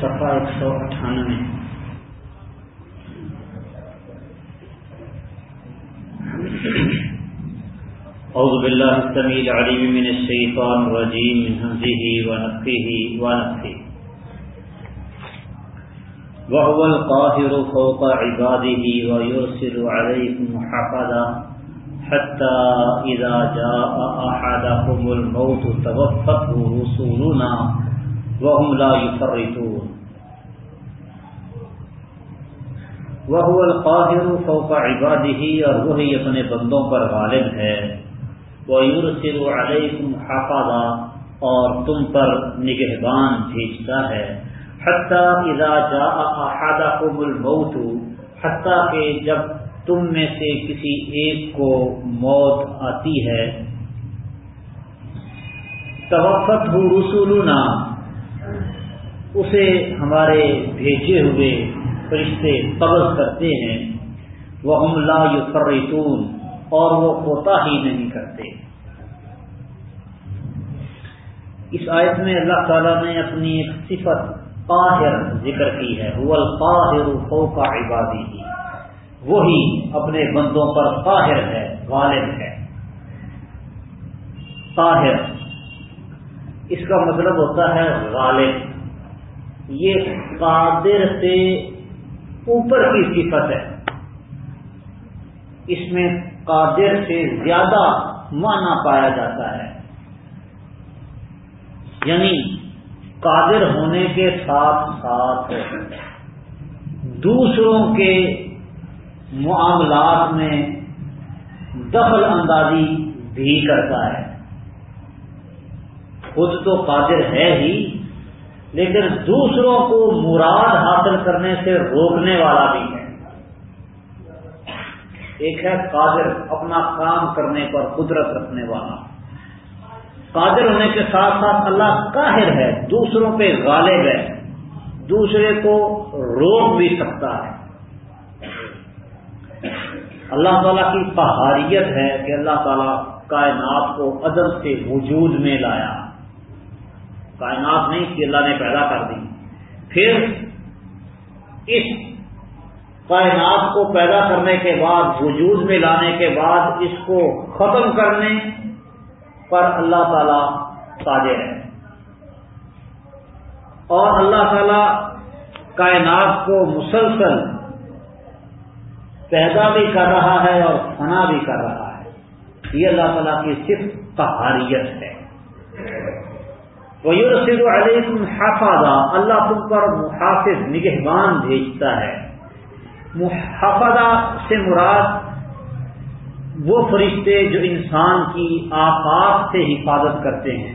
صفحہ ایک سو اٹھانوے۔ أعوذ بالله السميع العليم من الشيطان الرجيم من همزه ونفخه ونفخه وهو القاهر فوق عباده ويرسل عليكم حفظا حتى إذا جاء أحدكم الموت توفته رسولنا وهم لا يفرطون. وہ القاہر فوق عباده، اور وہی اپنے بندوں پر غالب ہے. وہ یورسل علیکم حفاظا اور تم پر نگہبان بھیجتا ہے. حتیٰ اذا جاء احدکم الموت حتیٰ کہ جب تم میں سے کسی ایک کو موت آتی ہے توفت ہو رسولنا اسے ہمارے بھیجے ہوئے فرشتے قبض کرتے ہیں۔ وہ ہم لا یفرتون اور وہ کوتا ہی نہیں کرتے۔ اس آیت میں اللہ تعالیٰ نے اپنی ایک صفت قاہر ذکر کی ہے۔ وہ القاہر فوق عبادی کی وہی اپنے بندوں پر قاہر ہے، غالب ہے۔ قاہر اس کا مطلب ہوتا ہے غالب۔ یہ قادر سے اوپر کی صفت ہے۔ اس میں قادر سے زیادہ مانا پایا جاتا ہے۔ یعنی قادر ہونے کے ساتھ ساتھ دوسروں کے معاملات میں دخل اندازی بھی کرتا ہے۔ خود تو قادر ہے ہی لیکن دوسروں کو مراد حاصل کرنے سے روکنے والا بھی ہے۔ ایک ہے قادر، اپنا کام کرنے پر قدرت رکھنے والا۔ قادر ہونے کے ساتھ ساتھ اللہ قاہر ہے، دوسروں پہ غالب ہے۔ دوسرے کو روک بھی سکتا ہے۔ اللہ تعالیٰ کی پہاڑیت ہے کہ اللہ تعالیٰ کائنات کو عدم سے وجود میں لایا۔ کائنات نہیں کہ اللہ نے پیدا کر دی۔ پھر اس کائنات کو پیدا کرنے کے بعد، وجود میں لانے کے بعد، اس کو ختم کرنے پر اللہ تعالی قادر ہے اور اللہ تعالی کائنات کو مسلسل پیدا بھی کر رہا ہے اور فنا بھی کر رہا ہے۔ یہ اللہ تعالیٰ کی صرف قہاریت ہے۔ ویورسد علیکم حفاظہ اللہ تم پر محافظ، نگہبان بھیجتا ہے۔ محافظہ سے مراد وہ فرشتے جو انسان کی آفات سے حفاظت کرتے ہیں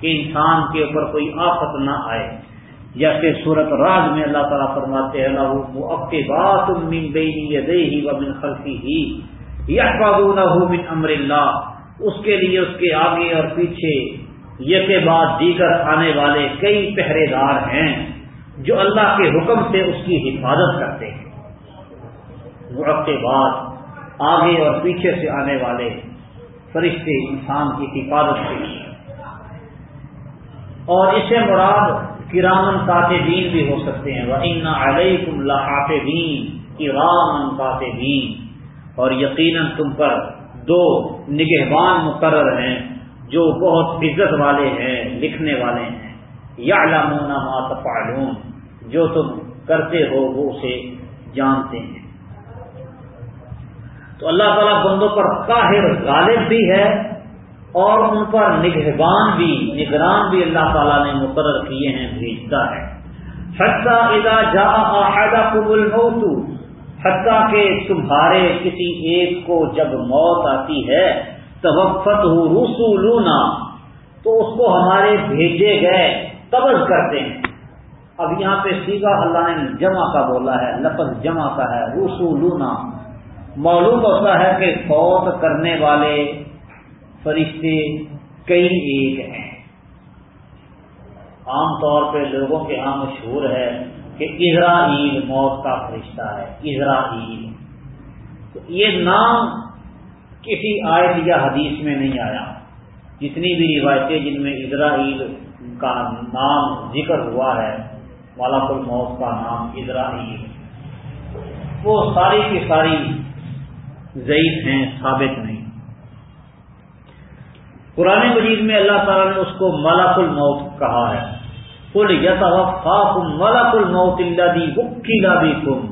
کہ انسان کے اوپر کوئی آفت نہ آئے۔ جیسے صورت راج میں اللہ تعالیٰ فرماتے ہیں وہ اب کے بات من بینی ہی و من خلفی ہی یا من امر اللہ اس کے لیے اس کے آگے اور پیچھے کے بعد دیگر آنے والے کئی پہرے دار ہیں جو اللہ کے حکم سے اس کی حفاظت کرتے ہیں۔ وقت کے بعد آگے اور پیچھے سے آنے والے فرشتے انسان کی حفاظت سے اور اسے مراد کرامن کاتبین بھی ہو سکتے ہیں۔ وہ ان علیہ اللہ کرامن کاتبین۔ اور یقیناً تم پر دو نگہبان مقرر ہیں۔ جو بہت عزت والے ہیں، لکھنے والے ہیں۔ یا علامہ ماتفعلون جو تم کرتے ہو وہ اسے جانتے ہیں۔ تو اللہ تعالیٰ بندوں پر قاہر غالب بھی ہے اور ان پر نگہبان بھی، نگران بھی اللہ تعالیٰ نے مقرر کیے ہیں، بھیجتا ہے۔ حتیٰ ادا جا آدھا قبول موتو حتیٰ کہ تمہارے کسی ایک کو جب موت آتی ہے توفت ہو رسولونا تو اس کو ہمارے بھیجے گئے، قبض کرتے ہیں۔ اب یہاں پہ سیدھا اللہ نے جمع کا بولا ہے، لفظ جمع کا ہے رسولونا معلوم ہوتا ہے کہ فوت کرنے والے فرشتے کئی ایک ہیں۔ عام طور پہ لوگوں کے یہاں مشہور ہے کہ اسرائیل موت کا فرشتہ ہے، اسرائیل۔ تو یہ نام کسی آیت یا حدیث میں نہیں آیا۔ جتنی بھی روایتیں جن میں اسرائیل کا نام ذکر ہوا ہے مالک الموت کا نام ادراہیم وہ ساری کی ساری ضعیف ہیں، ثابت نہیں۔ قرآن مجید میں اللہ تعالیٰ نے اس کو ملک الموت کہا ہے۔ کل یت ملک الموت اللہ دی وکیلا بھی تم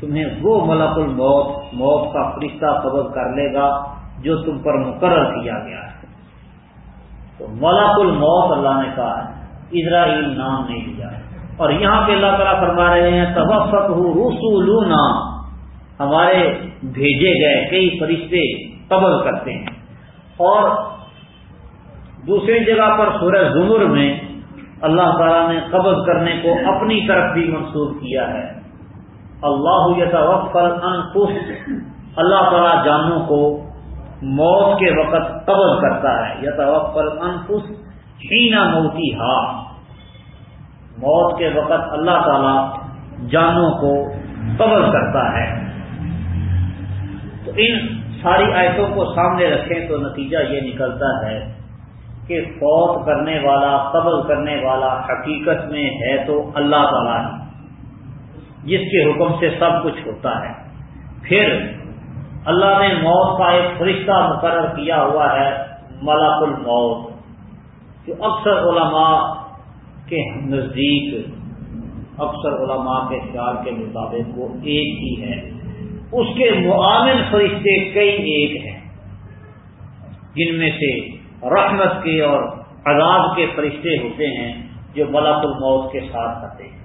تمہیں وہ ملک الموت، موت کا فرشتہ قبض کر لے گا جو تم پر مقرر کیا گیا ہے۔ تو ملک الموت اللہ نے کہا ہے، اسرائیل نام نہیں دیا ہے اور یہاں پہ اللہ تعالیٰ فرما رہے ہیں تبفت ہوں ہمارے بھیجے گئے کئی فرشتے قبض کرتے ہیں۔ اور دوسری جگہ پر سورہ زمر میں اللہ تعالیٰ نے قبض کرنے کو اپنی طرف بھی منسوخ کیا ہے۔ اللہ یتوفل انفس اللہ تعالیٰ جانوں کو موت کے وقت قبض کرتا ہے۔ یتوفل انفس ہینا موتی ہا موت کے وقت اللہ تعالیٰ جانوں کو قبض کرتا ہے۔ تو ان ساری آیتوں کو سامنے رکھیں تو نتیجہ یہ نکلتا ہے کہ فوت کرنے والا قبل کرنے والا حقیقت میں ہے تو اللہ تعالیٰ ہی۔ جس کے حکم سے سب کچھ ہوتا ہے۔ پھر اللہ نے موت کا ایک فرشتہ مقرر کیا ہوا ہے، ملک الموت، جو اکثر علماء کے نزدیک، اکثر علماء کے خیال کے مطابق وہ ایک ہی ہے۔ اس کے معامل فرشتے کئی ایک ہیں۔ جن میں سے رحمت کے اور عذاب کے فرشتے ہوتے ہیں جو ملک الموت کے ساتھ آتے ہیں۔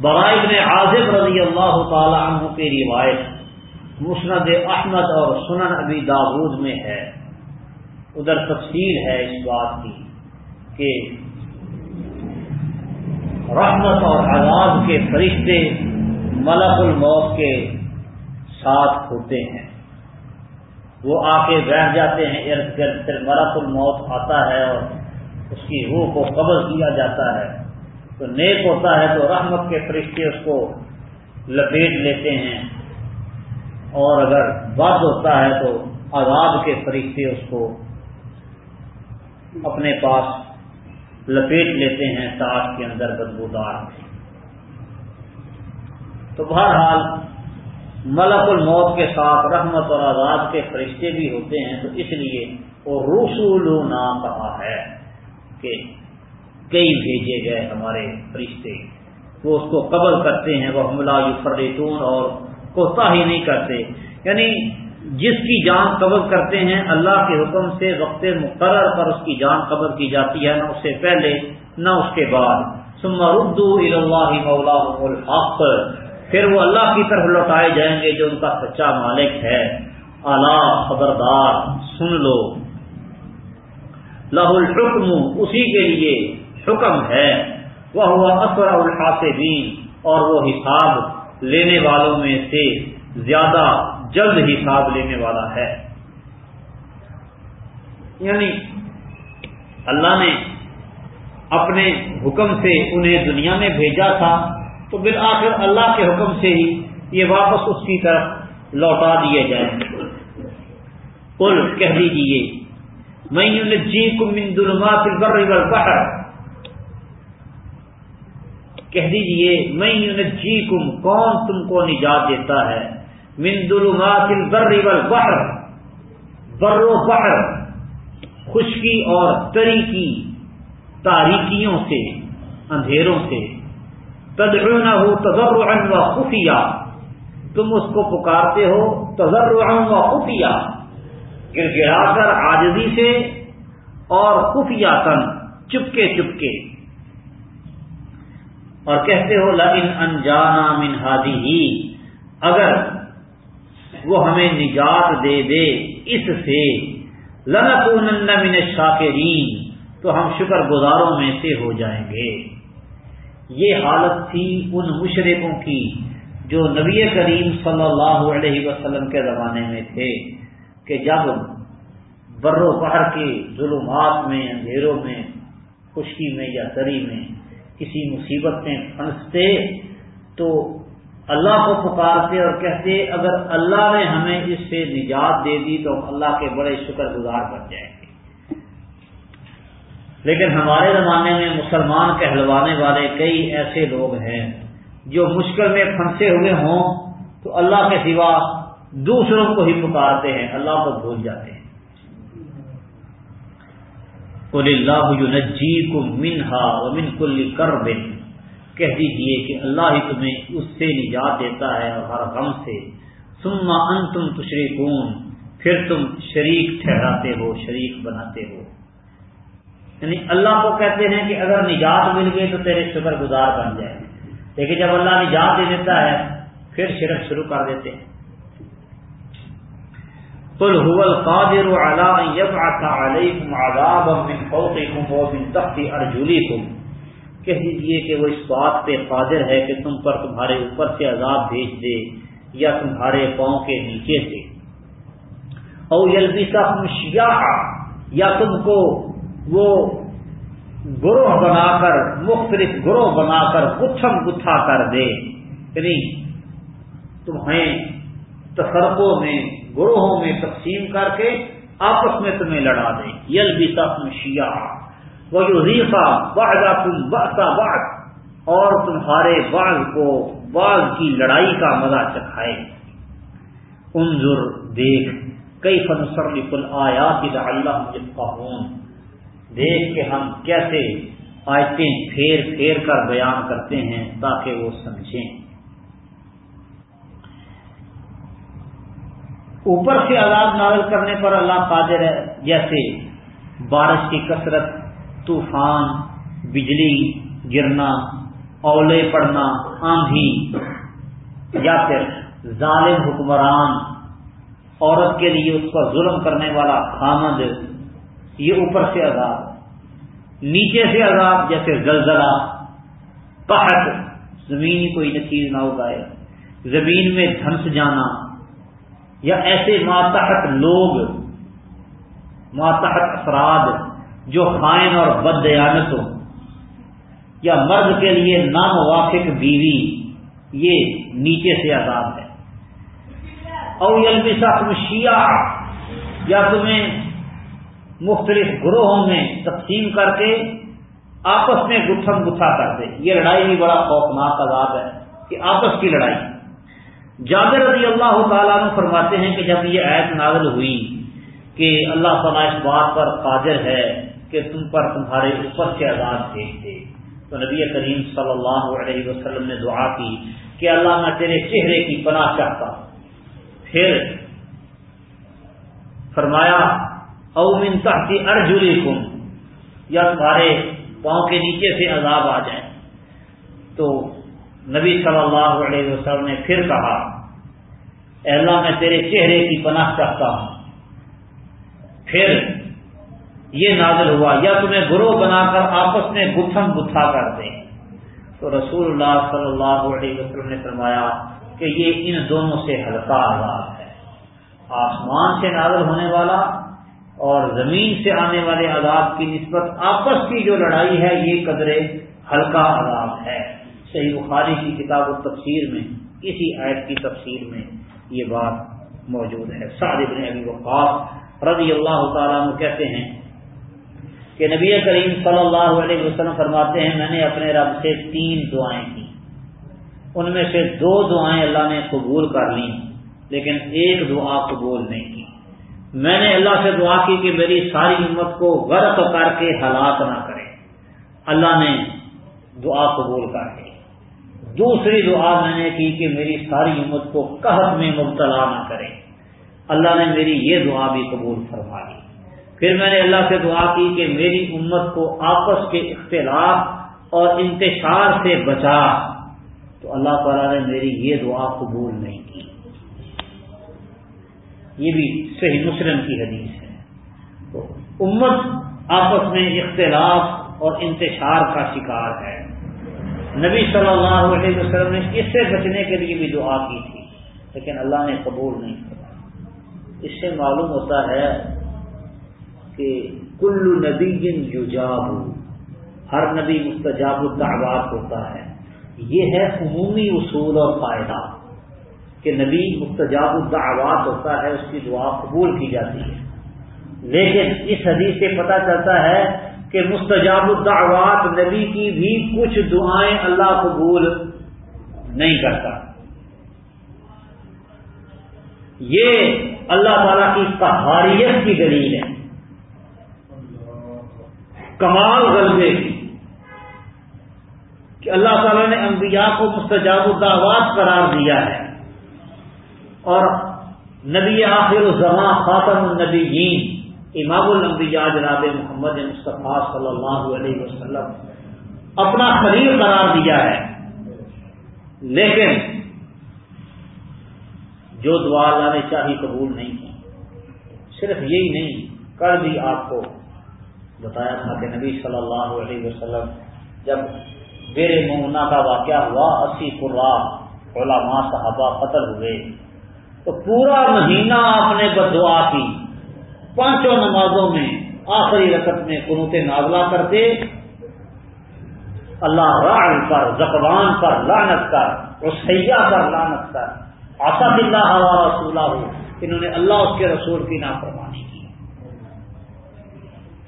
برائے نے عازب رضی اللہ تعالی عنہ کی روایت مسند احمد اور سنن ابی داود میں ہے۔ ادھر تفصیل ہے اس بات کی کہ رحمت اور عذاب کے فرشتے ملک الموت کے ساتھ ہوتے ہیں۔ وہ آ کے بیٹھ جاتے ہیں، ارد گرد پھر ملک الموت آتا ہے اور اس کی روح کو قبض کیا جاتا ہے۔ تو نیک ہوتا ہے تو رحمت کے فرشتے اس کو لپیٹ لیتے ہیں۔ اور اگر بد ہوتا ہے تو عذاب کے فرشتے اس کو اپنے پاس لپیٹ لیتے ہیں تاش کے اندر بدبودار میں۔ تو بہرحال ملک الموت کے ساتھ رحمت اور آزاد کے فرشتے بھی ہوتے ہیں تو اس لیے وہ رسول کہا ہے کہ کئی بھیجے گئے ہمارے فرشتے۔ وہ اس کو قبل کرتے ہیں، وہ حملہ فریتون اور کوتا ہی نہیں کرتے۔ یعنی جس کی جان قبض کرتے ہیں، اللہ کے حکم سے وقت مقرر پر اس کی جان قبض کی جاتی ہے، نہ اس سے پہلے، نہ اس کے بعد۔ سما ردو اللہ مولا الحق۔ پھر وہ اللہ کی طرف لوٹائے جائیں گے، جو ان کا سچا مالک ہے۔ اعلی، خبردار، سن لو۔ لاہ الحکم، اسی کے لیے حکم ہے۔ وہ ہوا اکبر الحاصبین اور وہ حساب لینے والوں میں سے زیادہ جلد حساب لینے والا ہے۔ یعنی اللہ نے اپنے حکم سے انہیں دنیا میں بھیجا تھا، تو بالآخر اللہ کے حکم سے ہی یہ واپس اس کی طرف لوٹا دیے جائیں۔ کل کہہ دیجیے میں جی کو کم ظلمات البر والبحر کہہ دیجیے میں جی کم کون تم کو نجات دیتا ہے؟ من ظلمات البر والبحر، بر و بحر، خشکی اور تری کی تاریکیوں سے، اندھیروں سے۔ تدعونہ ہو تذرعا و خفیہ، تم اس کو پکارتے ہو تذرعا و خفیہ گر گرا کر آجزی سے اور خفیہ تن، چپکے چپکے۔ اور کہتے ہو لن انجانا من ہادی ہی اگر وہ ہمیں نجات دے دے اس سے لنکونن من الشاکرین تو ہم شکر گزاروں میں سے ہو جائیں گے۔ یہ حالت تھی ان مشرقوں کی جو نبی کریم صلی اللہ علیہ وسلم کے زمانے میں تھے، کہ جب بر و پہر کے ظلمات میں، اندھیروں میں، خشکی میں یا دری میں کسی مصیبت میں پھنستے تو اللہ کو پکارتے اور کہتے اگر اللہ نے ہمیں اس سے نجات دے دی تو اللہ کے بڑے شکر گزار بن جائیں گے۔ لیکن ہمارے زمانے میں مسلمان کہلوانے والے کئی ایسے لوگ ہیں جو مشکل میں پھنسے ہوئے ہوں تو اللہ کے سوا دوسروں کو ہی پکارتے ہیں، اللہ کو بھول جاتے ہیں۔ قل اللہ جی کو منہا من کل کر کہہ دیجیے کہ اللہ ہی تمہیں اس سے نجات دیتا ہے اور ہر غم سے. سما ان تم تشریکون پھر تم شریک ٹھہراتے ہو، شریک بناتے ہو. یعنی اللہ کو کہتے ہیں کہ اگر نجات مل گئی تو تیرے شکر گزار بن جائے. لیکن جب اللہ نجات دے دیتا ہے، پھر شرک شروع کر دیتے ہیں. قل هو القادر على ان يبعث عليكم عذابا من فوقكم ومن تحت ارجلكم کہہ دیجیے کہ وہ اس بات پہ قادر ہے کہ تم پر تمہارے اوپر سے عذاب بھیج دے یا تمہارے پاؤں کے نیچے سے۔ او یلبسکم شیعا یا تم کو وہ گروہ بنا کر، مختلف گروہ بنا کر گتھم گتھا کر دے۔ یعنی تمہیں تفرقوں میں گروہوں میں تقسیم کر کے آپس میں تمہیں لڑا دیں۔ یل بھی تم شیعہ وہ جو ریفا باغا تم اور تمہارے باغ کو باغ کی لڑائی کا مزہ چکھائے انظر، دیکھ کئی فن سر آیا کہ اللہ دیکھ کے ہم کیسے آیتیں پھیر پھیر کر بیان کرتے ہیں تاکہ وہ سمجھیں۔ اوپر سے عذاب نازل کرنے پر اللہ قادر ہے، جیسے بارش کی کثرت، طوفان، بجلی، گرنا، اولے پڑنا، آندھی، یا پھر ظالم حکمران، عورت کے لیے اس پر ظلم کرنے والا خامد، یہ اوپر سے عذاب نیچے سے عذاب جیسے زلزلہ، قحط، زمین کوئی نچیز نہ اگائے زمین میں دھنس جانا یا ایسے ماتحت لوگ، ماتحت افراد جو خائن اور بد دیانت یا مرد کے لیے ناموافق بیوی، یہ نیچے سے عذاب ہے۔ او یلبسا تم شیعہ یا تمہیں مختلف گروہوں میں تقسیم کر کے آپس میں گتھم گتھا کر دے۔ یہ لڑائی بھی بڑا خوفناک عذاب ہے کہ آپس کی لڑائی۔ جابر رضی اللہ تعالیٰ نے فرماتے ہیں کہ جب یہ ایت نازل ہوئی کہ اللہ تعالیٰ اس بات پر قادر ہے کہ تم پر تمہارے اوپر سے آزاد بھیج دے، تو نبی کریم صلی اللہ علیہ وسلم نے دعا کی کہ اللہ میں تیرے چہرے کی پناہ چاہتا پھر فرمایا، او من تحتی ارجلی کم یا تمہارے پاؤں کے نیچے سے عذاب آ جائے۔ تو نبی صلی اللہ علیہ وسلم نے پھر کہا، اے اللہ میں تیرے چہرے کی پناہ چاہتا ہوں۔ پھر یہ نازل ہوا، یا تمہیں گروہ بنا کر آپس میں گتھم گتھا کر دیں تو رسول اللہ صلی اللہ علیہ وسلم نے فرمایا کہ یہ ان دونوں سے ہلکا آزاد ہے۔ آسمان سے نازل ہونے والا اور زمین سے آنے والے عذاب کی نسبت آپس کی جو لڑائی ہے، یہ قدرے ہلکا عذاب صحیح بخاری کی کتاب و تفسیر میں کسی آیت کی تفسیر میں یہ بات موجود ہے۔ ابن ابی وقاص رضی اللہ تعالیٰ عنہ کہتے ہیں کہ نبی کریم صلی اللہ علیہ وسلم فرماتے ہیں، میں نے اپنے رب سے تین دعائیں کی۔ ان میں سے دو دعائیں اللہ نے قبول کر لی لیکن ایک دعا قبول نہیں کی۔ میں نے اللہ سے دعا کی کہ میری ساری امت کو غرق کر کے ہلاک نہ کرے۔ اللہ نے دعا قبول کر لی۔ دوسری دعا میں نے کی کہ میری ساری امت کو قحط میں مبتلا نہ کرے۔ اللہ نے میری یہ دعا بھی قبول فرما لی پھر میں نے اللہ سے دعا کی کہ میری امت کو آپس کے اختلاف اور انتشار سے بچا۔ تو اللہ تعالیٰ نے میری یہ دعا قبول نہیں کی۔ یہ بھی صحیح مسلم کی حدیث ہے۔ تو امت آپس میں اختلاف اور انتشار کا شکار ہے۔ نبی صلی اللہ علیہ وسلم نے اس سے بچنے کے لیے بھی دعا کی تھی، لیکن اللہ نے قبول نہیں کیا اس سے معلوم ہوتا ہے کہ کل نبی یجاب، ہر نبی مستجاب الدعوات ہوتا ہے۔ یہ ہے عمومی اصول اور فائدہ کہ نبی مستجاب الدعوات ہوتا ہے، اس کی دعا قبول کی جاتی ہے۔ لیکن اس حدیث سے پتہ چلتا ہے کہ مستجاب الدعوات، نبی کی بھی کچھ دعائیں اللہ قبول نہیں کرتا۔ یہ اللہ تعالی کی قہاریت کی دلیل ہے۔ کمال غلبے کی۔ کہ اللہ تعالیٰ نے انبیاء کو مستجاب الدعوات قرار دیا ہے۔ اور نبی آخر الزما خاتم النبیین۔ امام الانبیاء جناب محمد مصطفیٰ صلی اللہ علیہ وسلم اپنا خلیل قرار دیا ہے۔ لیکن جو دعا اللہ نے چاہی قبول نہیں کی۔ صرف یہی نہیں، کل بھی آپ کو بتایا تھا کہ نبی صلی اللہ علیہ وسلم جب بیر ممنا کا واقعہ ہوا، اسی قرآن علماء صحابہ قتل ہوئے۔ تو پورا مہینہ آپ نے بدعا کی۔ پانچوں نمازوں میں آخری رقط میں قنوت نازلہ کرتے، اللہ راڑ پر زکوان پر لانت کر رسیا پر لانت کر آسد اللہ رسولہ ہو انہوں نے اللہ اس کے رسول کی نافرمانی کی۔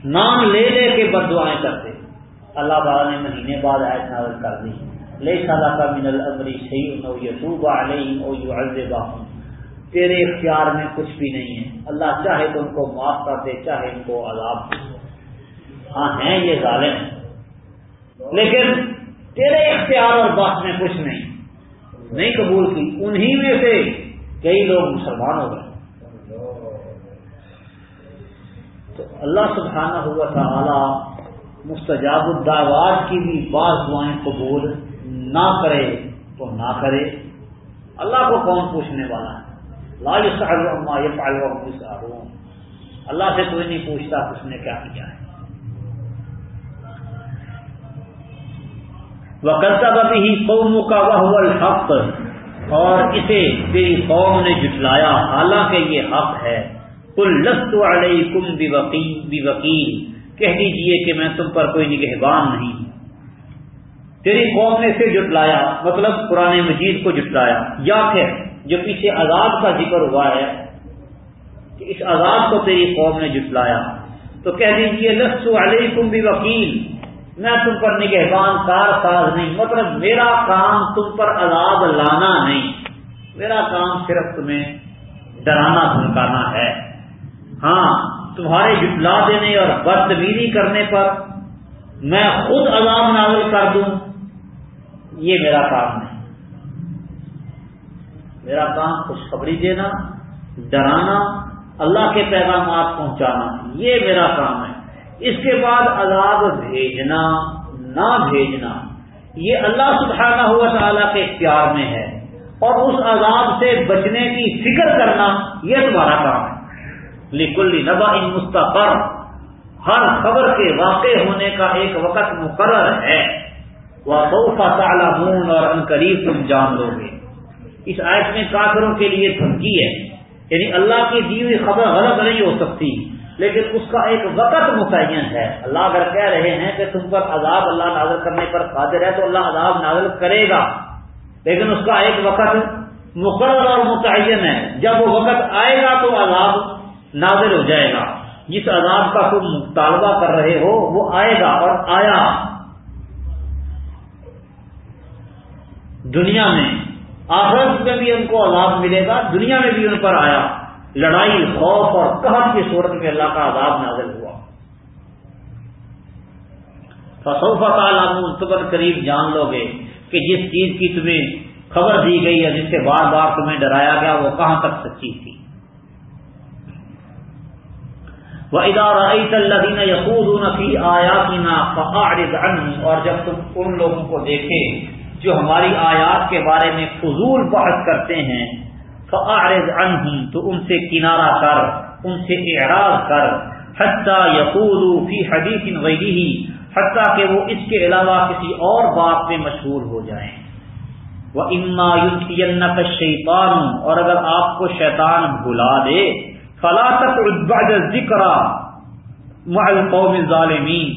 نام لے لے کے بد دعائیں کرتے۔ اللہ تعالیٰ نے مہینے بعد آیت نازل کر دی۔ لے صلاح کا من العمری صحیح نو یسوبہ علیہ او یو تیرے اختیار میں کچھ بھی نہیں ہے۔ اللہ چاہے تو ان کو معاف کر دے، چاہے ان کو عذاب دے۔ ہاں ہیں یہ ظالم۔ لیکن تیرے اختیار اور بات میں کچھ نہیں۔ نہیں قبول کی۔ انہی میں سے کئی لوگ مسلمان ہو گئے۔ تو اللہ سبحانہ ہوا تھا مستجاب الدعوات کی بھی بعض دعائیں قبول نہ کرے تو نہ کرے۔ اللہ کو کون پوچھنے والا ہے؟ لا اما يفعل وهم اللہ سے کوئی نہیں پوچھتا اس نے کیا کیا ہے۔ وکلتا ہی قوم کا وہ الحق۔ اور اسے تیری قوم نے جٹلایا حالانکہ یہ حق ہے۔ کل لست علیکم بوکیل کہہ دیجیے کہ میں تم پر کوئی نگہبان نہیں۔ تیری قوم نے اسے جٹلایا مطلب قرآن مجید کو جٹلایا یا پھر جو پیچھے عذاب کا ذکر ہوا ہے کہ اس عذاب کو تیری قوم نے جٹلایا تو کہہ دیجیے لسو علیکم بھی وکیل میں تم پر نگہبان کار ساز نہیں مطلب میرا کام تم پر عذاب لانا نہیں۔ میرا کام صرف تمہیں ڈرانا، دھمکانا ہے۔ ہاں تمہارے جٹلا دینے اور بدتمیزی کرنے پر میں خود عذاب نازل کر دوں۔ یہ میرا کام نہیں میرا کام خوشخبری دینا، ڈرانا، اللہ کے پیغامات پہنچانا، یہ میرا کام ہے۔ اس کے بعد عذاب بھیجنا، نہ بھیجنا، یہ اللہ سبحانہ ہوا تعالیٰ کے اختیار میں ہے۔ اور اس عذاب سے بچنے کی فکر کرنا یہ تمہارا کام ہے۔ لکل نبا ان مستقر۔ ہر خبر کے واقع ہونے کا ایک وقت مقرر ہے۔ وہ بہت تعالیٰ اور انقریب تم جان لو گے اس آیت میں کافروں کے لیے دھمکی ہے۔ یعنی اللہ کی دی ہوئی خبر غلط نہیں ہو سکتی، لیکن اس کا ایک وقت متعین ہے۔ اللہ اگر کہہ رہے ہیں کہ تم پر عذاب اللہ نازل کرنے پر قادر ہے تو اللہ عذاب نازل کرے گا۔ لیکن اس کا ایک وقت مقرر اور متعین ہے۔ جب وہ وقت آئے گا تو عذاب نازل ہو جائے گا۔ جس عذاب کا تم مطالبہ کر رہے ہو وہ آئے گا اور آیا۔ دنیا میں آخرت میں بھی ان کو عذاب ملے گا، دنیا میں بھی ان پر آیا۔ لڑائی، خوف اور قہر کی صورت میں اللہ کا عذاب نازل ہوا۔ فصوفہ کا قریب جان لو گے کہ جس چیز کی تمہیں خبر دی گئی ہے، جس سے بار بار تمہیں ڈرایا گیا، وہ کہاں تک سچی تھی۔ وہ ادارہ اللہ یقود آیا کی نا اور جب تم ان لوگوں کو دیکھے جو ہماری آیات کے بارے میں فضول بحث کرتے ہیں فعارض عنہم، تو ان سے کنارہ کر، ان سے اعراض کر، حتیٰ یقول فی حدیث غیری ہی حتیٰ کہ وہ اس کے علاوہ کسی اور بات میں مشہور ہو جائیں۔ وہ اما کا شیطان اور اگر آپ کو شیطان بھلا دے، فلا تک ذکر محل قوم ظالمین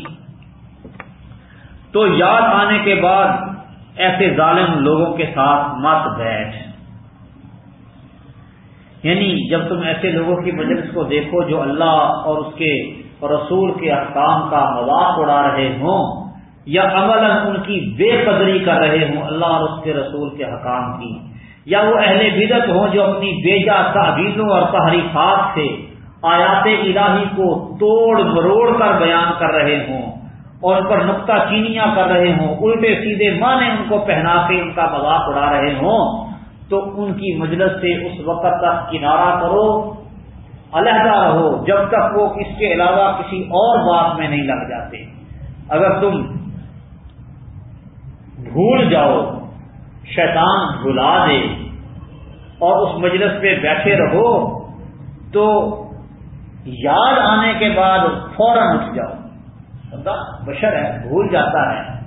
تو یاد آنے کے بعد ایسے ظالم لوگوں کے ساتھ مت بیٹھ۔ یعنی جب تم ایسے لوگوں کی مجلس کو دیکھو جو اللہ اور اس کے اور رسول کے احکام کا مذاق اڑا رہے ہوں یا عمل ان کی بے قدری کر رہے ہوں اللہ اور اس کے رسول کے حکام کی۔ یا وہ اہل بدت ہوں جو اپنی بیجا تعویذوں اور تحریفات سے آیات الہی کو توڑ مروڑ کر بیان کر رہے ہوں۔ اور ان پر نقطہ چینیاں کر رہے ہوں، الٹے سیدھے مانے ان کو پہنا کے ان کا مذاق اڑا رہے ہوں، تو ان کی مجلس سے اس وقت تک کنارہ کرو، علیحدہ رہو، جب تک وہ اس کے علاوہ کسی اور بات میں نہیں لگ جاتے۔ اگر تم بھول جاؤ، شیطان بھلا دے اور اس مجلس پہ بیٹھے رہو، تو یاد آنے کے بعد فوراً اٹھ جاؤ۔ بندہ بشر ہے، بھول جاتا ہے۔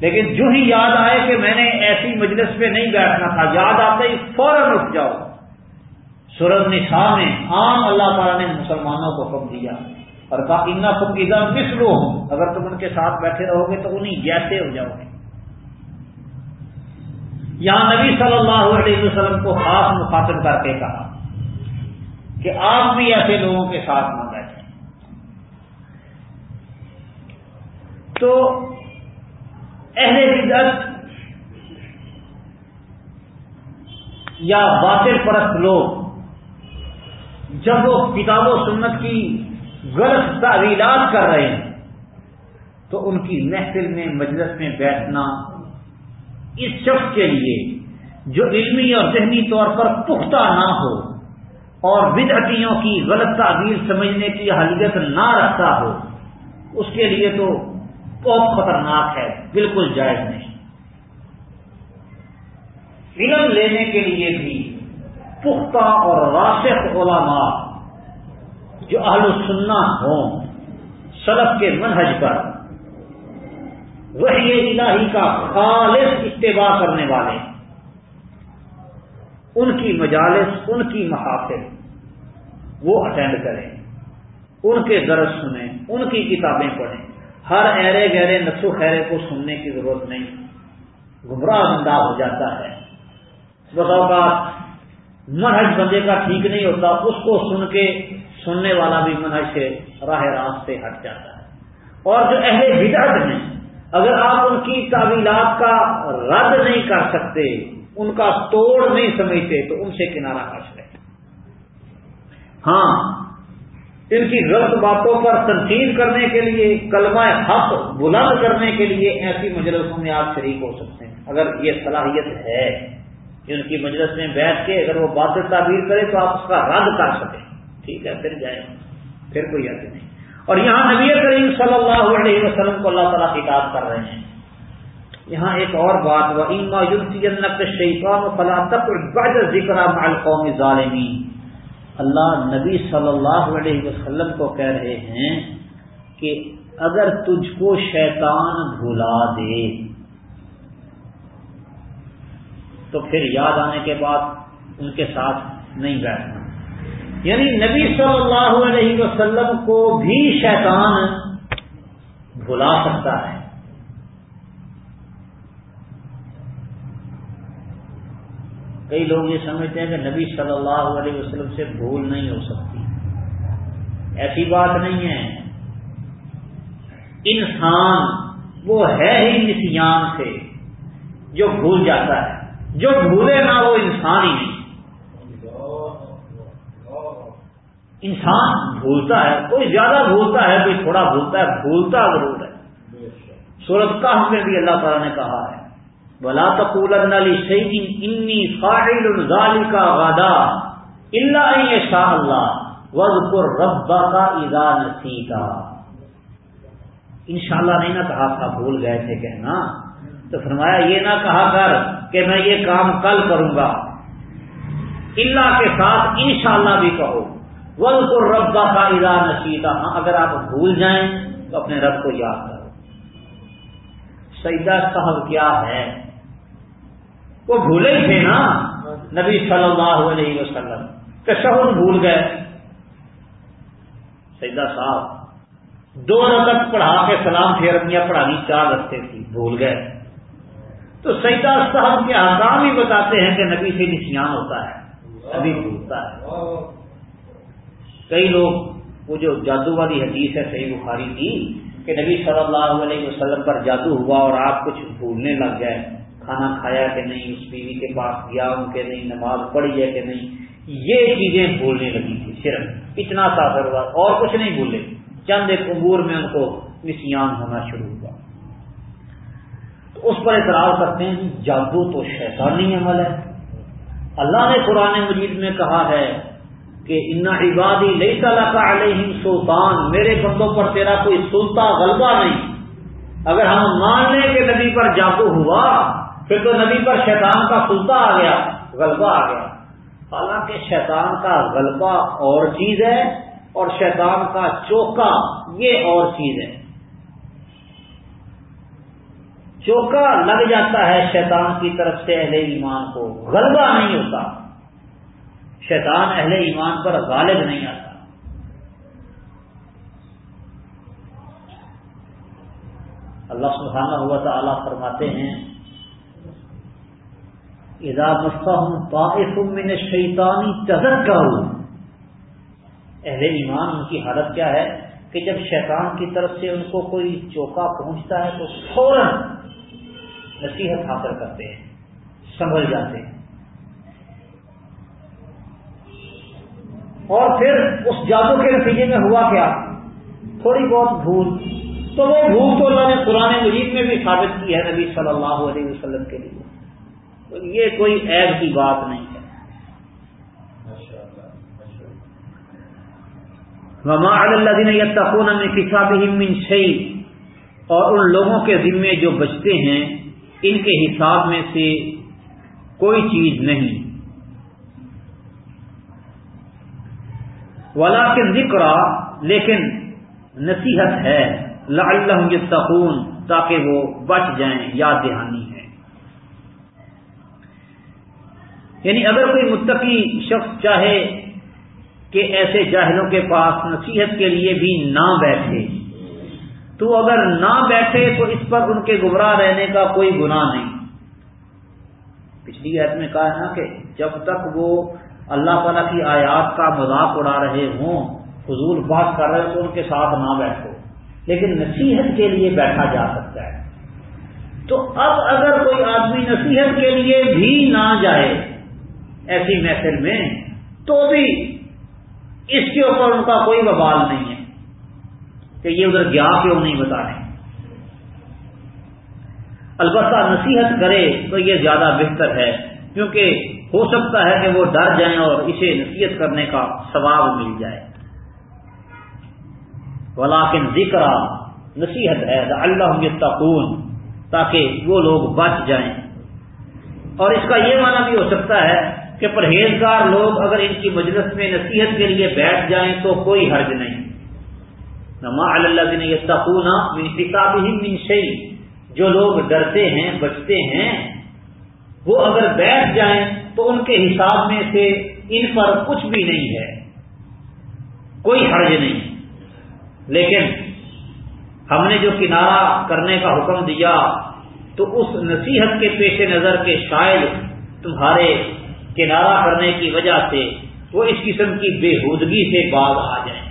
لیکن جو ہی یاد آئے کہ میں نے ایسی مجلس پہ نہیں بیٹھنا تھا، یاد آتے ہی فوراً اٹھ جاؤ۔ سورج نشا میں عام اللہ تعالیٰ نے مسلمانوں کو حکم دیا۔ اور کہا ان تم ادھر کس لو اگر تم ان کے ساتھ بیٹھے رہو گے تو انہیں جیسے ہو جاؤ گے۔ یہاں نبی صلی اللہ علیہ وسلم کو خاص مخاطب کر کے کہا کہ آپ بھی ایسے لوگوں کے ساتھ نہ بیٹھے تو اہل بدت یا باطل پرست لوگ جب وہ کتاب و سنت کی غلط تعویلات کر رہے ہیں، تو ان کی محفل میں، مجلس میں بیٹھنا اس شخص کے لیے جو علمی اور ذہنی طور پر پختہ نہ ہو اور بدعتیوں کی غلط تعبیر سمجھنے کی حلیت نہ رکھتا ہو، اس کے لیے تو بہت خطرناک ہے، بالکل جائز نہیں۔ علم لینے کے لیے بھی پختہ اور راشق علماء جو اہل سننا ہوں، سلف کے منہج پر وہی الہی کا خالص اتباع کرنے والے، ان کی مجالس، ان کی محافظ وہ اٹینڈ کریں، ان کے درد سنیں، ان کی کتابیں پڑھیں۔ ہر ایرے گہرے نسو خیرے کو سننے کی ضرورت نہیں۔ گمراہ بندہ ہو جاتا ہے۔ بتاؤ کا منہج بندے کا ٹھیک نہیں ہوتا، اس کو سن کے سننے والا بھی منہج سے راہ راست سے ہٹ جاتا ہے۔ اور جو اہل بدعت ہیں، اگر آپ ان کی تعویلات کا رد نہیں کر سکتے، ان کا توڑ نہیں سمجھتے، تو ان سے کنارہ کش رہے۔ ہاں ان کی غلط باتوں پر تنقید کرنے کے لیے، کلمہ حق بلند کرنے کے لیے ایسی مجلسوں میں آپ شریک ہو سکتے ہیں۔ اگر یہ صلاحیت ہے کہ ان کی مجلس میں بیٹھ کے اگر وہ بات تعبیر کرے تو آپ اس کا رد کر سکیں۔ ٹھیک ہے، پھر جائیں۔ پھر کوئی ایسی نہیں۔ اور یہاں نبی کریم صلی اللہ علیہ وسلم کو اللہ تعالیٰ کتاب کر رہے ہیں۔ یہاں ایک اور بات ہوا اما یونت شیفان فلا تک ذکر قوم ظالمین اللہ نبی صلی اللہ علیہ وسلم کو کہہ رہے ہیں کہ اگر تجھ کو شیطان بھلا دے۔ تو پھر یاد آنے کے بعد ان کے ساتھ نہیں بیٹھنا۔ یعنی نبی صلی اللہ علیہ وسلم کو بھی شیطان بھلا سکتا ہے۔ کئی لوگ یہ سمجھتے ہیں کہ نبی صلی اللہ علیہ وسلم سے بھول نہیں ہو سکتی۔ ایسی بات نہیں ہے۔ انسان وہ ہے ہی نسیان سے جو بھول جاتا ہے۔ جو بھولے نہ وہ انسان ہی نہیں۔ انسان بھولتا ہے کوئی زیادہ بھولتا ہے کوئی تھوڑا بھولتا ہے بھولتا ضرور ہے۔ سورت کا میں بھی اللہ تعالیٰ نے کہا ہے۔ بلا تقول انی فاحل الزالی کا وعدہ اللہ شاہ اللہ وز ربا کا ادا نسی کا ان شاء اللہ نہیں نہ کہا تھا، بھول گئے تھے کہنا۔ تو فرمایا، یہ نہ کہا کر کہ میں یہ کام کل کروں گا۔ اللہ کے ساتھ انشاءاللہ بھی کہو۔ وز پر ربا کا ادا نسیتا ہاں اگر آپ بھول جائیں تو اپنے رب کو یاد کرو۔ سیدہ صاحب کیا ہے؟ وہ بھولے ہی تھے نا نبی صلی اللہ علیہ وسلم کشہر بھول گئے۔ سیدہ صاحب، دو رقط پڑھا کے سلام پھیرنیاں پڑھانی چار رستے تھی، بھول گئے۔ تو سیدہ صاحب کے آزام ہی بتاتے ہیں کہ نبی سے نشیان ہوتا ہے، نبی بھولتا ہے۔ کئی لوگ، وہ جو جادو والی حدیث ہے صحیح بخاری کی، کہ نبی صلی اللہ علیہ وسلم پر جادو ہوا اور آپ کچھ بھولنے لگ گئے۔ کھانا کھایا کہ نہیں، اس بیوی کے پاس گیا ہوں کہ نہیں، نماز پڑھی ہے کہ نہیں، یہ چیزیں بھولنے لگی تھی صرف۔ اتنا سا اثر ہوا، اور کچھ نہیں بھولے چند ایک عبور میں ان کو نسیان ہونا شروع ہوا۔ تو اس پر اعتراض کرتے ہیں جادو تو شیطانی عمل ہے۔ اللہ نے قرآن مجید میں کہا ہے کہ ان عبادی لئی تعالیٰ کا علیہ سلطان۔ میرے بندوں پر تیرا کوئی سلطہ، غلبہ نہیں۔ اگر ہم مان لیں کہ نبی پر جادو ہوا پھر تو نبی پر شیطان کا سلطہ آ گیا، غلبہ آ گیا۔ حالانکہ شیطان کا غلبہ اور چیز ہے اور شیطان کا چوکا یہ اور چیز ہے۔ چوکا لگ جاتا ہے شیطان کی طرف سے اہل ایمان کو، غلبہ نہیں ہوتا۔ شیطان اہل ایمان پر غالب نہیں آتا۔ اللہ سبحانہ ہوا تعالیٰ فرماتے ہیں ادا طائف من شیطانی تذک اہل ایمان، ان کی حالت کیا ہے کہ جب شیطان کی طرف سے ان کو کوئی چوکا پہنچتا ہے تو فوراً نصیحت حاصل کرتے ہیں، سنبھل جاتے ہیں۔ اور پھر اس جادو کے نتیجے میں ہوا کیا؟ تھوڑی بہت بھول۔ تو وہ بھول تو اللہ نے قرآن مجید میں بھی ثابت کی ہے، نبی صلی اللہ علیہ وسلم کے لیے۔ تو یہ کوئی عیب کی بات نہیں ہے۔ وما اللہ دن یتقون میں کتاب من شعی اور ان لوگوں کے ذمے جو بچتے ہیں، ان کے حساب میں سے کوئی چیز نہیں۔ ولا کے ذکر لیکن نصیحت ہے لعلہم یتقون تاکہ وہ بچ جائیں، یا دہانی ہے۔ یعنی اگر کوئی متقی شخص چاہے کہ ایسے جاہلوں کے پاس نصیحت کے لیے بھی نہ بیٹھے، تو اگر نہ بیٹھے تو اس پر ان کے گمراہ رہنے کا کوئی گناہ نہیں۔ پچھلی عید میں کہا ہے نا کہ جب تک وہ اللہ تعالیٰ کی آیات کا مذاق اڑا رہے ہوں، فضول بات کر رہے ہوں، تو ان کے ساتھ نہ بیٹھو۔ لیکن نصیحت کے لیے بیٹھا جا سکتا ہے۔ تو اب اگر کوئی آدمی نصیحت کے لیے بھی نہ جائے ایسی محفل میں، تو بھی اس کے اوپر ان کا کوئی بوال نہیں ہے کہ یہ ادھر گیا کیوں نہیں بتا رہے البتہ نصیحت کرے تو یہ زیادہ بہتر ہے، کیونکہ ہو سکتا ہے کہ وہ ڈر جائیں اور اسے نصیحت کرنے کا ثواب مل جائے۔ ولاکن ذکر نصیحت ہے اللہ تقون تاکہ وہ لوگ بچ جائیں۔ اور اس کا یہ معنی بھی ہو سکتا ہے کہ پرہیزگار لوگ اگر ان کی مجلس میں نصیحت کے لیے بیٹھ جائیں تو کوئی حرج نہیں۔ نما اللہ دن یہ کتاب ہی منشئی جو لوگ ڈرتے ہیں، بچتے ہیں، وہ اگر بیٹھ جائیں تو ان کے حساب میں سے ان پر کچھ بھی نہیں ہے۔ کوئی حرج نہیں۔ لیکن ہم نے جو کنارہ کرنے کا حکم دیا، تو اس نصیحت کے پیش نظر کے شاید تمہارے کنارہ کرنے کی وجہ سے وہ اس قسم کی بے حودگی سے باز آ جائیں۔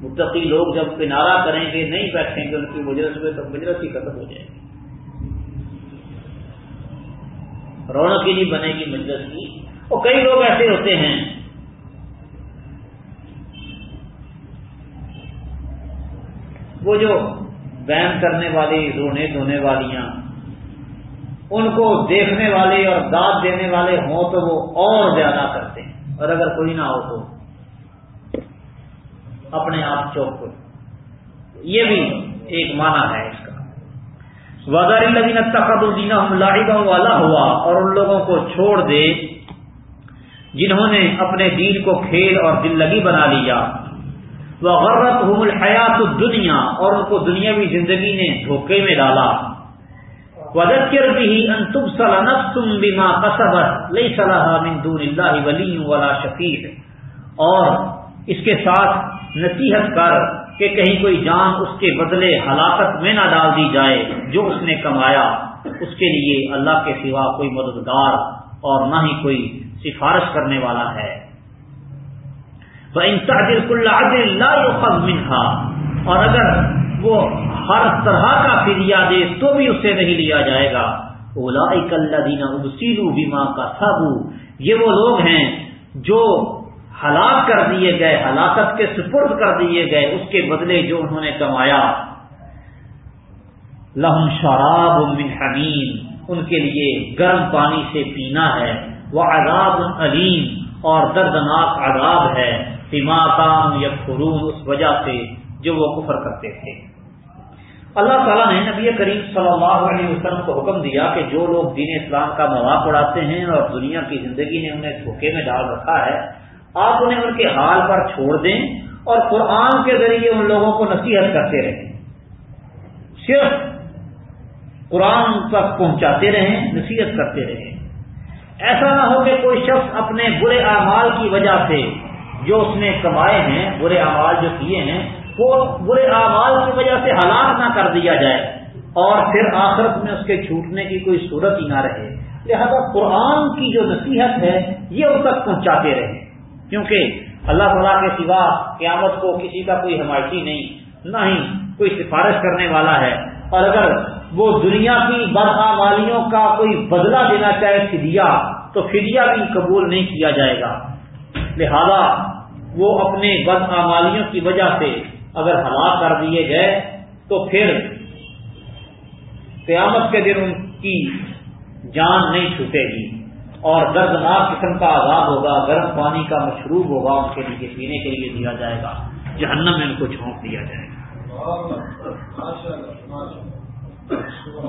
متقی لوگ جب کنارہ کریں گے، نہیں بیٹھیں گے، ان کی مجرس میں تو مجرس ہی ختم ہو جائے گی۔ رونق ہی نہیں بنے گی مجلس کی۔ اور کئی لوگ ایسے ہوتے ہیں۔ وہ جو بین کرنے والی، رونے دھونے والیاں ان کو دیکھنے والے اور داد دینے والے ہوں تو وہ اور زیادہ کرتے ہیں۔ اور اگر کوئی نہ ہو تو اپنے آپ چوک یہ بھی ایک معنی ہے اس کا۔ وزار الدین تقد الدین والا ہوا اور ان لوگوں کو چھوڑ دے جنہوں نے اپنے دین کو کھیل اور دل لگی بنا لیا۔ وہ غرت حم الحیات دنیا اور ان کو دنیاوی زندگی نے دھوکے میں ڈالا۔ وزکر بھی انتم سلانت تم بیما کسبت لئی صلاح من دون اللہ ولی ولا شفیق اور اس کے ساتھ نصیحت کر کہ کہیں کوئی جان اس کے بدلے ہلاکت میں نہ ڈال دی جائے جو اس نے کمایا۔ اس کے لیے اللہ کے سوا کوئی مددگار اور نہ ہی کوئی سفارش کرنے والا ہے۔ وہ انتہا کل عدل منہا اور اگر وہ ہر طرح کا فدیا دے تو بھی اسے نہیں لیا جائے گا۔ اولا دینا ابسیلو بیما کا سابو یہ وہ لوگ ہیں جو ہلاک کر دیے گئے، ہلاکت کے سپرد کر دیے گئے، اس کے بدلے جو انہوں نے کمایا۔ لہم شراب من حمیم۔ ان کے لیے گرم پانی سے پینا ہے۔ وہ عذاب علیم۔ اور دردناک عذاب ہے۔ کام یا خرون اس وجہ سے جو وہ کفر کرتے تھے۔ اللہ تعالیٰ نے نبی کریم صلی اللہ علیہ وسلم کو حکم دیا کہ جو لوگ دین اسلام کا مواقع اڑاتے ہیں اور دنیا کی زندگی نے انہیں دھوکے میں ڈال رکھا ہے، آپ انہیں ان کے حال پر چھوڑ دیں اور قرآن کے ذریعے ان لوگوں کو نصیحت کرتے رہیں۔ صرف قرآن تک پہنچاتے رہیں، نصیحت کرتے رہیں۔ ایسا نہ ہو کہ کوئی شخص اپنے برے اعمال کی وجہ سے جو اس نے کمائے ہیں، برے اعمال جو کیے ہیں وہ برے اعمال کی وجہ سے ہلاک نہ کر دیا جائے اور پھر آخرت میں اس کے چھوٹنے کی کوئی صورت ہی نہ رہے۔ لہذا قرآن کی جو نصیحت ہے، یہ ان تک پہنچاتے رہیں کیونکہ اللہ تعالیٰ کے سوا قیامت کو کسی کا کوئی حمایتی نہیں، نہ ہی کوئی سفارش کرنے والا ہے۔ اور اگر وہ دنیا کی بدعمالیوں کا کوئی بدلہ دینا چاہے فدیا تو فدیا بھی قبول نہیں کیا جائے گا۔ لہذا وہ اپنے بدعمالیوں کی وجہ سے اگر ہلاک کر دیے گئے تو پھر قیامت کے دن ان کی جان نہیں چھوٹے گی اور دردناک قسم کا عذاب ہوگا، گرم پانی کا مشروب ہوگا، ان کے لیے پینے کے لیے دیا جائے گا، جہنم میں ان کو جھونک دیا جائے گا۔